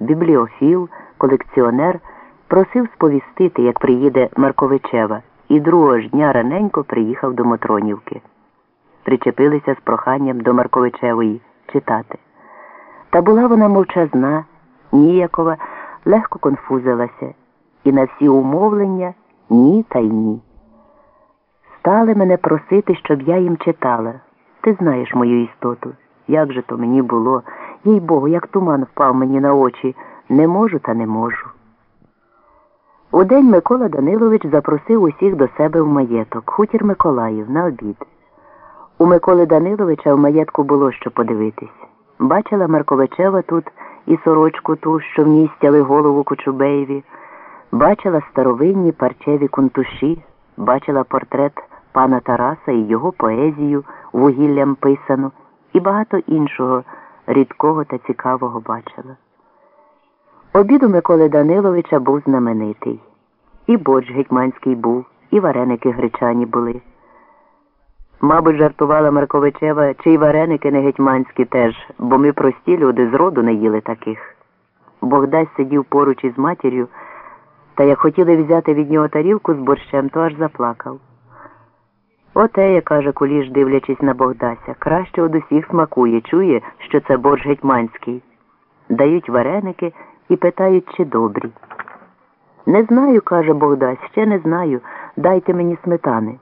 бібліофіл, колекціонер, просив сповістити, як приїде Марковичева, і другого ж дня раненько приїхав до Мотронівки. Причепилися з проханням до Марковичевої читати. Та була вона мовчазна, ніякова, легко конфузилася, і на всі умовлення ні та й ні. Стали мене просити, щоб я їм читала. Ти знаєш мою істоту. Як же то мені було, їй Богу, як туман впав мені на очі. Не можу та не можу. Удень Микола Данилович запросив усіх до себе в маєток, хутір Миколаїв, на обід. У Миколи Даниловича в маєтку було що подивитись. Бачила Марковичева тут і сорочку ту, що в ній стяли голову Кочубеєві, бачила старовинні парчеві кунтуші, бачила портрет пана Тараса і його поезію вугіллям писану, і багато іншого рідкого та цікавого бачила. Обід у Миколи Даниловича був знаменитий. І борщ гетьманський був, і вареники гречані були. Мабуть, жартувала Марковичева, чи й вареники не гетьманські теж, бо ми прості люди зроду не їли таких. Богдась сидів поруч із матір'ю, та як хотіли взяти від нього тарілку з борщем, то аж заплакав. Отеє, каже Куліш, дивлячись на Богдася, краще од усіх смакує, чує, що це борщ гетьманський. Дають вареники і питають, чи добрі. Не знаю, каже Богдась, ще не знаю. Дайте мені сметани.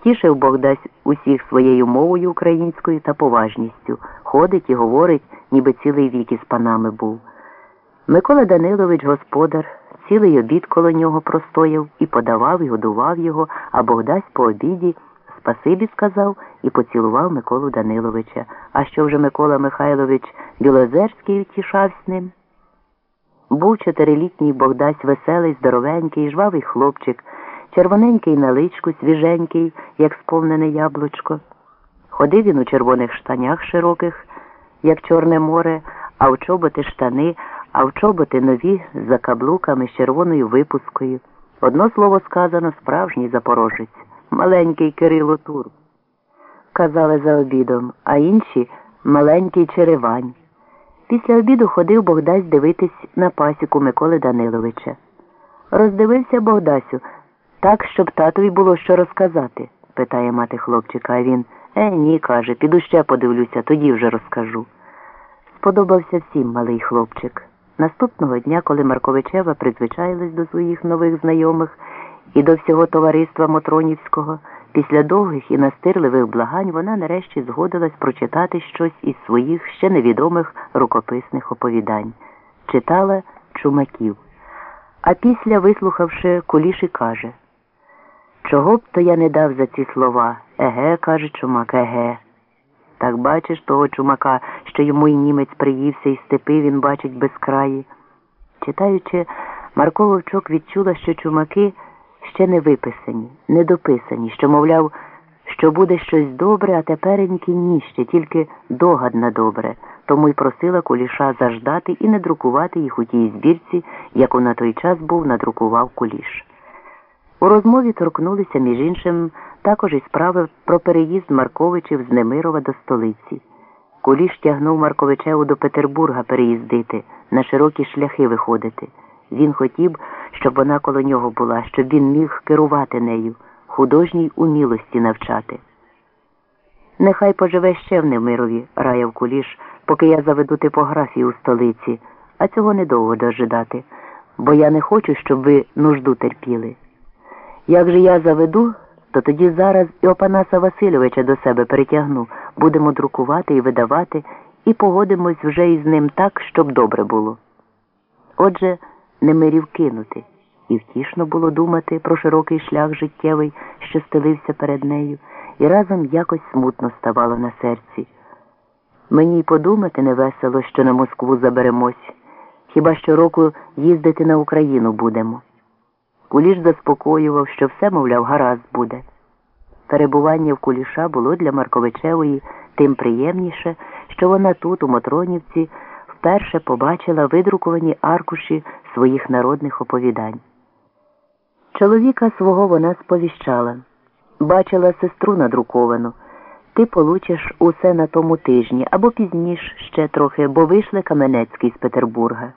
Втішив Богдась усіх своєю мовою українською та поважністю. Ходить і говорить, ніби цілий вік із панами був. Микола Данилович, господар, цілий обід коло нього простояв і подавав, і годував його, а Богдась по обіді спасибі сказав і поцілував Миколу Даниловича. А що вже Микола Михайлович Білозерський втішав з ним? Був чотирилітній Богдась веселий, здоровенький, жвавий хлопчик, червоненький на личку, свіженький, як сповнене яблучко. Ходив він у червоних штанях широких, як Чорне море, а в чоботи штани, а в чоботи нові з закаблуками з червоною випускою. Одно слово сказано справжній запорожець, маленький Кирило Турб. Казали за обідом, а інші маленький Черевань. Після обіду ходив Богдась дивитись на пасіку Миколи Даниловича. Роздивився Богдасю так, щоб татові було що розказати, питає мати хлопчика, а він Е, ні, каже, піду ще подивлюся, тоді вже розкажу. Сподобався всім малий хлопчик. Наступного дня, коли Марковичева призвичаїлась до своїх нових знайомих і до всього товариства Мотронівського, після довгих і настирливих благань вона нарешті згодилась прочитати щось із своїх ще невідомих рукописних оповідань. Читала чумаків. А після, вислухавши, куліші каже Чого б то я не дав за ці слова? Еге, каже чумак, еге. Так бачиш того чумака, що йому й німець приївся, і степи він бачить безкраї. Читаючи, Марко Вовчок відчула, що чумаки ще не виписані, не дописані, що, мовляв, що буде щось добре, а тепереньки ні, ще тільки догад на добре, тому й просила куліша заждати і не друкувати їх у тій збірці, яку на той час був надрукував куліш. У розмові торкнулися, між іншим, також і справи про переїзд Марковичів з Немирова до столиці. Куліш тягнув Марковичеву до Петербурга переїздити, на широкі шляхи виходити. Він хотів, щоб вона коло нього була, щоб він міг керувати нею, художній умілості навчати. Нехай поживе ще в Немирові, раяв Куліш, поки я заведу типографію у столиці, а цього недовго дожидати, бо я не хочу, щоб ви нужду терпіли. Як же я заведу, то тоді зараз і Опанаса Васильовича до себе перетягну, будемо друкувати і видавати, і погодимось вже із ним так, щоб добре було. Отже, Немирів кинути, і втішно було думати про широкий шлях життєвий, що стелився перед нею, і разом якось смутно ставало на серці. Мені й подумати невесело, що на Москву заберемось, хіба щороку їздити на Україну будемо. Куліш заспокоював, що все, мовляв, гаразд буде. Перебування в куліша було для Марковичевої тим приємніше, що вона тут, у Мотронівці, вперше побачила видруковані аркуші своїх народних оповідань. Чоловіка свого вона сповіщала, бачила сестру надруковану. Ти получиш усе на тому тижні або пізніш ще трохи, бо вийшли Каменецький з Петербурга.